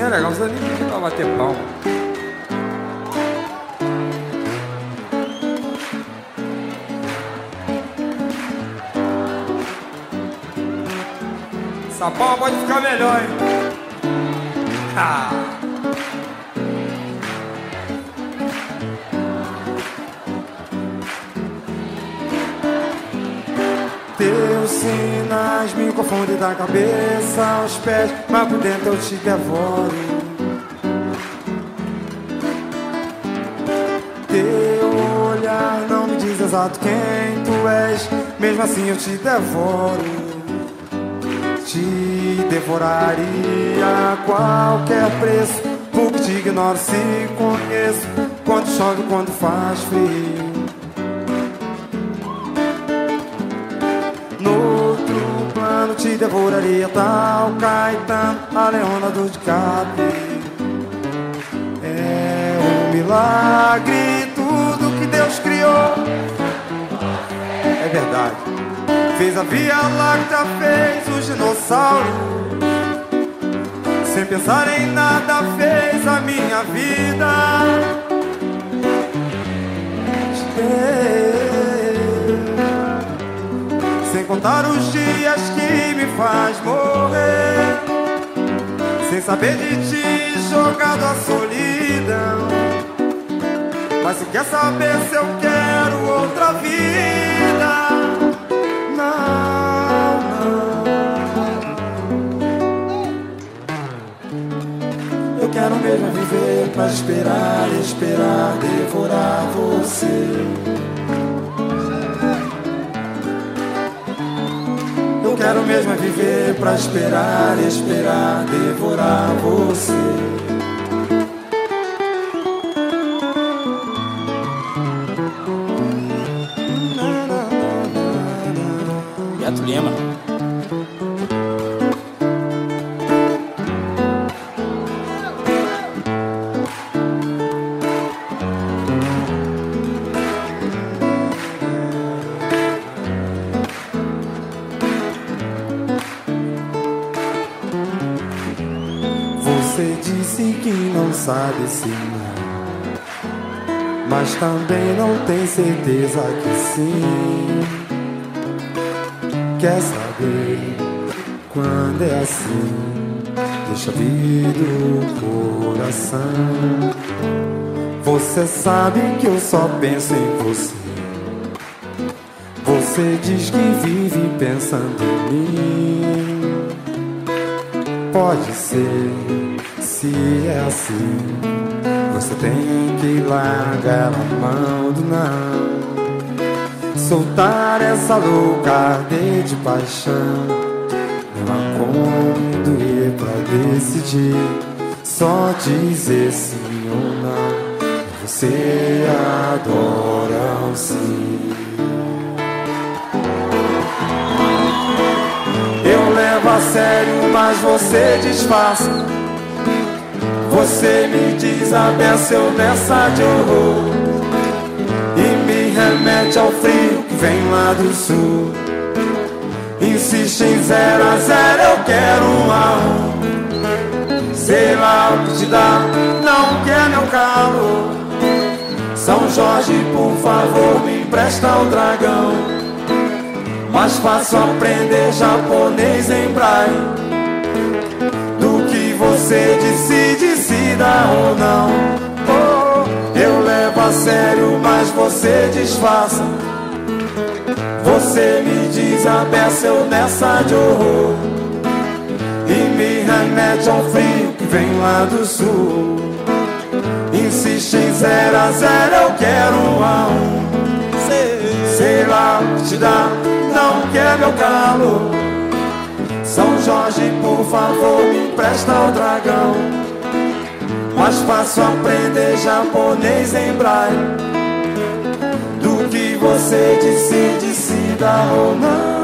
é legal, não precisa nem pra bater palma. Essa palma pode ficar melhor, hein? Ah. Teus sinais me confundem da cabeça aos pés, mas por dentro eu te devoro. Teu olhar não me diz exato quem tu és, mesmo assim eu te devoro. Te devoraria a qualquer preço, porque te ignoro se conheço. Quando chove, quando faz frio. Devoraria tal Caetano, a Leona do DiCaprio. É um milagre tudo que Deus criou. É verdade. Fez a Via Láctea, fez o dinossauro. Sem pensar em nada, fez a minha vida. Sem contar os dias que faz morrer. Sem saber de ti, jogado à solidão. Mas se quer saber se eu quero outra vida, não, não. Eu quero mesmo viver pra esperar, esperar, devorar você. Mesmo é viver pra esperar, esperar, devorar você. Beto Lima. Você disse que não sabe se não, mas também não tem certeza que sim. Quer saber quando é assim? Deixa vir o coração. Você sabe que eu só penso em você. Você diz que vive pensando em mim. Pode ser, se é assim. Você tem que largar a mão do não. Soltar essa louca arder de paixão. Não há como doer pra decidir. Só dizer sim ou não. Você adora o sim. Eu levo a sério, mas você disfarça. Você me diz a benção dessa de horror. E me remete ao frio que vem lá do sul. Insiste em zero a zero, eu quero um a um. Sei lá o que te dá, não quer meu calor. São Jorge, por favor, me empresta o dragão. Mais fácil aprender japonês em braille Do que você decide se dá não. Oh, Eu levo a sério, mas você disfarça. Você me diz a eu nessa de horror. E me remete ao frio que vem lá do sul. Insiste em zero a zero, eu quero um a um. Sei lá o que te dá, não quer meu calor. São Jorge, por favor, me empresta o dragão. Fácil aprender japonês em braille do que você decide se dá ou não.